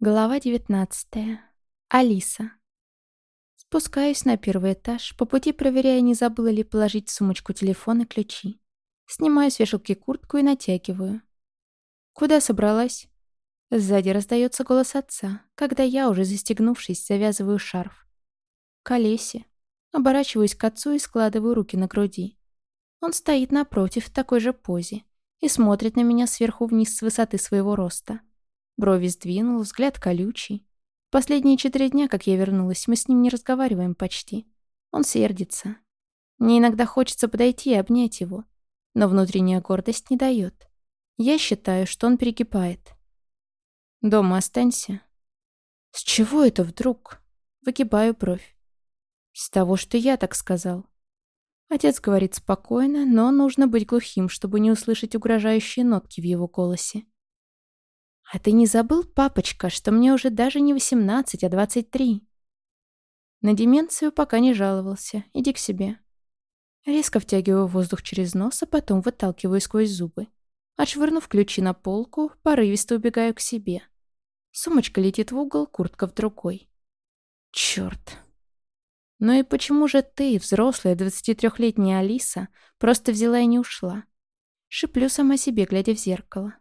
Глава 19. Алиса. Спускаюсь на первый этаж, по пути проверяя, не забыла ли положить в сумочку телефон и ключи. Снимаю с вешалки куртку и натягиваю. «Куда собралась?» Сзади раздается голос отца, когда я, уже застегнувшись, завязываю шарф. К Олесе. Оборачиваюсь к отцу и складываю руки на груди. Он стоит напротив в такой же позе и смотрит на меня сверху вниз с высоты своего роста. Брови сдвинул, взгляд колючий. Последние четыре дня, как я вернулась, мы с ним не разговариваем почти. Он сердится. Мне иногда хочется подойти и обнять его, но внутренняя гордость не дает. Я считаю, что он перекипает. Дома останься. С чего это вдруг? Выгибаю бровь. С того, что я так сказал. Отец говорит спокойно, но нужно быть глухим, чтобы не услышать угрожающие нотки в его голосе. «А ты не забыл, папочка, что мне уже даже не 18, а 23?» На деменцию пока не жаловался. Иди к себе. Резко втягиваю воздух через нос, а потом выталкиваю сквозь зубы. Отшвырнув ключи на полку, порывисто убегаю к себе. Сумочка летит в угол, куртка в другой. Черт. Ну и почему же ты, взрослая 23-летняя Алиса, просто взяла и не ушла? Шиплю сама себе, глядя в зеркало.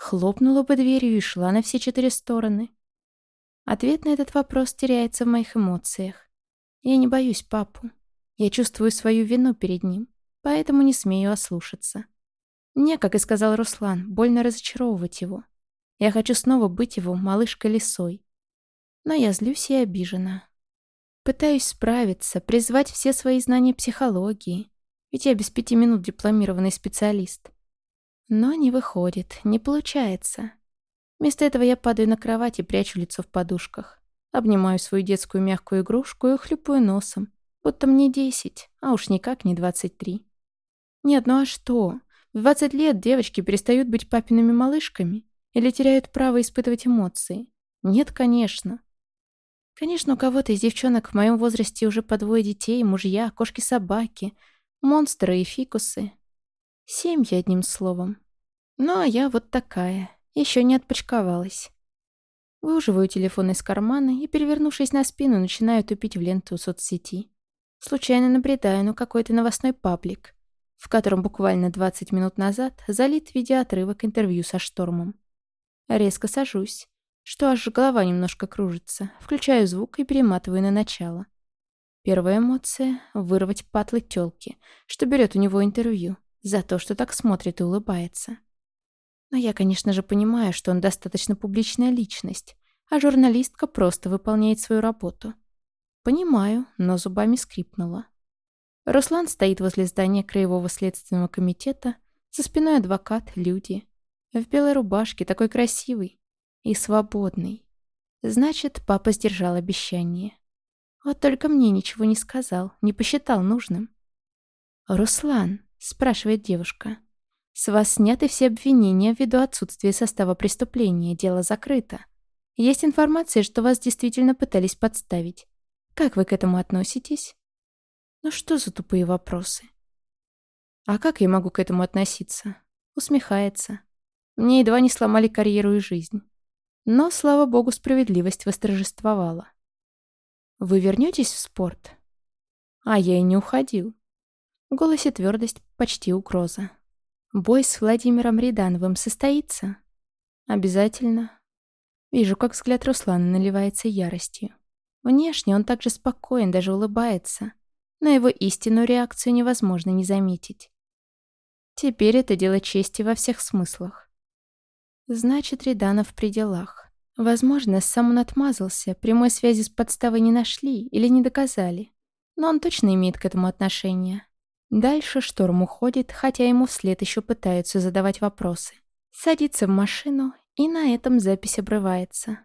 Хлопнула бы дверью и шла на все четыре стороны. Ответ на этот вопрос теряется в моих эмоциях. Я не боюсь папу. Я чувствую свою вину перед ним, поэтому не смею ослушаться. Мне, как и сказал Руслан, больно разочаровывать его. Я хочу снова быть его малышкой-лисой. Но я злюсь и обижена. Пытаюсь справиться, призвать все свои знания психологии, ведь я без пяти минут дипломированный специалист. Но не выходит, не получается. Вместо этого я падаю на кровать и прячу лицо в подушках. Обнимаю свою детскую мягкую игрушку и хлюпаю носом. Будто мне десять, а уж никак не двадцать три. Нет, ну а что? В двадцать лет девочки перестают быть папиными малышками или теряют право испытывать эмоции? Нет, конечно. Конечно, у кого-то из девчонок в моем возрасте уже по двое детей, мужья, кошки-собаки, монстры и фикусы. Семьи, одним словом. Ну, а я вот такая, еще не отпочковалась. Выуживаю телефон из кармана и, перевернувшись на спину, начинаю тупить в ленту соцсети. Случайно набредаю на какой-то новостной паблик, в котором буквально 20 минут назад залит видеоотрывок интервью со Штормом. Резко сажусь, что аж голова немножко кружится, включаю звук и перематываю на начало. Первая эмоция — вырвать патлы тёлки, что берет у него интервью за то, что так смотрит и улыбается. Но я, конечно же, понимаю, что он достаточно публичная личность, а журналистка просто выполняет свою работу. Понимаю, но зубами скрипнула. Руслан стоит возле здания Краевого следственного комитета, за спиной адвокат, люди. В белой рубашке, такой красивый и свободный. Значит, папа сдержал обещание. Вот только мне ничего не сказал, не посчитал нужным. «Руслан», спрашивает девушка. С вас сняты все обвинения ввиду отсутствия состава преступления, дело закрыто. Есть информация, что вас действительно пытались подставить. Как вы к этому относитесь? Ну что за тупые вопросы? А как я могу к этому относиться? Усмехается. Мне едва не сломали карьеру и жизнь. Но, слава богу, справедливость восторжествовала. Вы вернетесь в спорт? А я и не уходил. В голосе твердость, почти угроза. Бой с Владимиром Ридановым состоится? Обязательно. Вижу, как взгляд Руслана наливается яростью. Внешне он также спокоен, даже улыбается. Но его истинную реакцию невозможно не заметить. Теперь это дело чести во всех смыслах. Значит, Риданов при делах. Возможно, сам он отмазался, прямой связи с подставой не нашли или не доказали. Но он точно имеет к этому отношение. Дальше шторм уходит, хотя ему вслед еще пытаются задавать вопросы. Садится в машину, и на этом запись обрывается.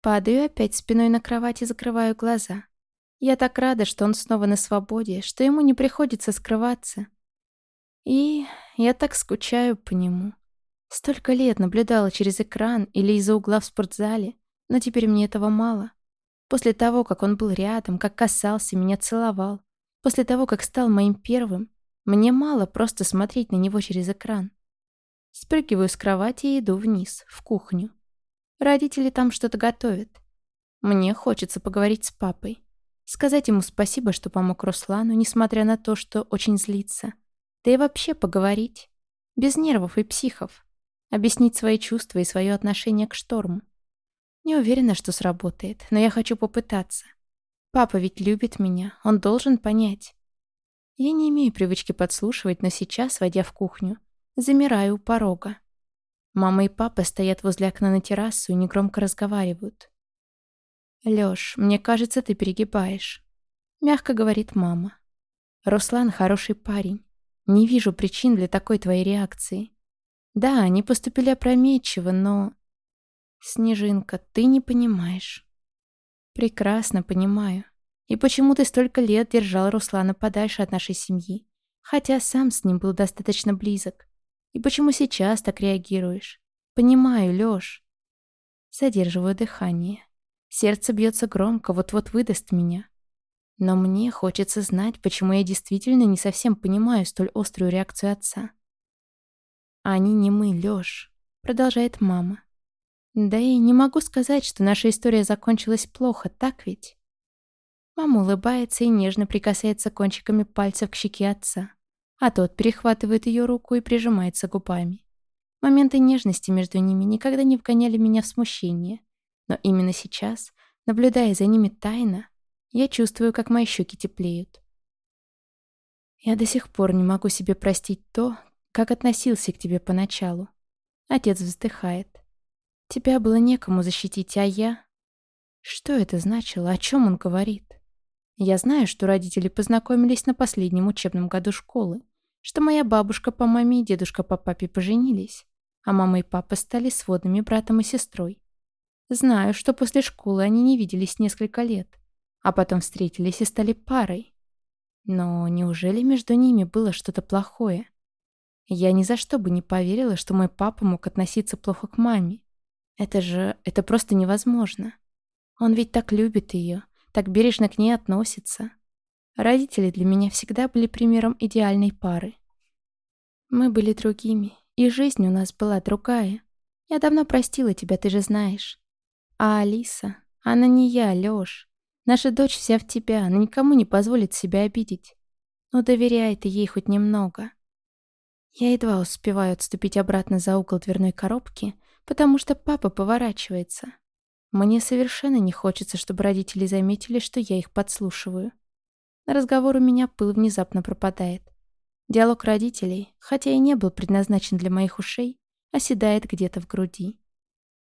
Падаю опять спиной на кровать и закрываю глаза. Я так рада, что он снова на свободе, что ему не приходится скрываться. И я так скучаю по нему. Столько лет наблюдала через экран или из-за угла в спортзале, но теперь мне этого мало. После того, как он был рядом, как касался, меня целовал, После того, как стал моим первым, мне мало просто смотреть на него через экран. Спрыгиваю с кровати и иду вниз, в кухню. Родители там что-то готовят. Мне хочется поговорить с папой. Сказать ему спасибо, что помог Руслану, несмотря на то, что очень злится. Да и вообще поговорить. Без нервов и психов. Объяснить свои чувства и свое отношение к шторму. Не уверена, что сработает, но я хочу попытаться. Папа ведь любит меня, он должен понять. Я не имею привычки подслушивать, но сейчас, войдя в кухню, замираю у порога. Мама и папа стоят возле окна на террасу и негромко разговаривают. «Лёш, мне кажется, ты перегибаешь», — мягко говорит мама. «Руслан хороший парень. Не вижу причин для такой твоей реакции. Да, они поступили опрометчиво, но... Снежинка, ты не понимаешь. Прекрасно понимаю. И почему ты столько лет держал Руслана подальше от нашей семьи, хотя сам с ним был достаточно близок? И почему сейчас так реагируешь? Понимаю, Лёш. Задерживаю дыхание. Сердце бьется громко, вот-вот выдаст меня. Но мне хочется знать, почему я действительно не совсем понимаю столь острую реакцию отца. «Они не мы, Лёш», — продолжает мама. «Да и не могу сказать, что наша история закончилась плохо, так ведь?» Мама улыбается и нежно прикасается кончиками пальцев к щеке отца, а тот перехватывает ее руку и прижимается губами. Моменты нежности между ними никогда не вгоняли меня в смущение, но именно сейчас, наблюдая за ними тайно, я чувствую, как мои щеки теплеют. Я до сих пор не могу себе простить то, как относился к тебе поначалу. Отец вздыхает. Тебя было некому защитить, а я... Что это значило? О чем он говорит? Я знаю, что родители познакомились на последнем учебном году школы, что моя бабушка по маме и дедушка по папе поженились, а мама и папа стали сводными братом и сестрой. Знаю, что после школы они не виделись несколько лет, а потом встретились и стали парой. Но неужели между ними было что-то плохое? Я ни за что бы не поверила, что мой папа мог относиться плохо к маме. Это же... это просто невозможно. Он ведь так любит ее, так бережно к ней относится. Родители для меня всегда были примером идеальной пары. Мы были другими, и жизнь у нас была другая. Я давно простила тебя, ты же знаешь. А Алиса, она не я, Лёш. Наша дочь вся в тебя, она никому не позволит себя обидеть. Но доверяй ты ей хоть немного. Я едва успеваю отступить обратно за угол дверной коробки, потому что папа поворачивается. Мне совершенно не хочется, чтобы родители заметили, что я их подслушиваю. На разговор у меня пыл внезапно пропадает. Диалог родителей, хотя и не был предназначен для моих ушей, оседает где-то в груди.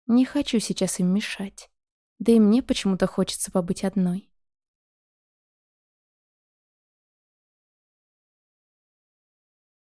Не хочу сейчас им мешать. Да и мне почему-то хочется побыть одной.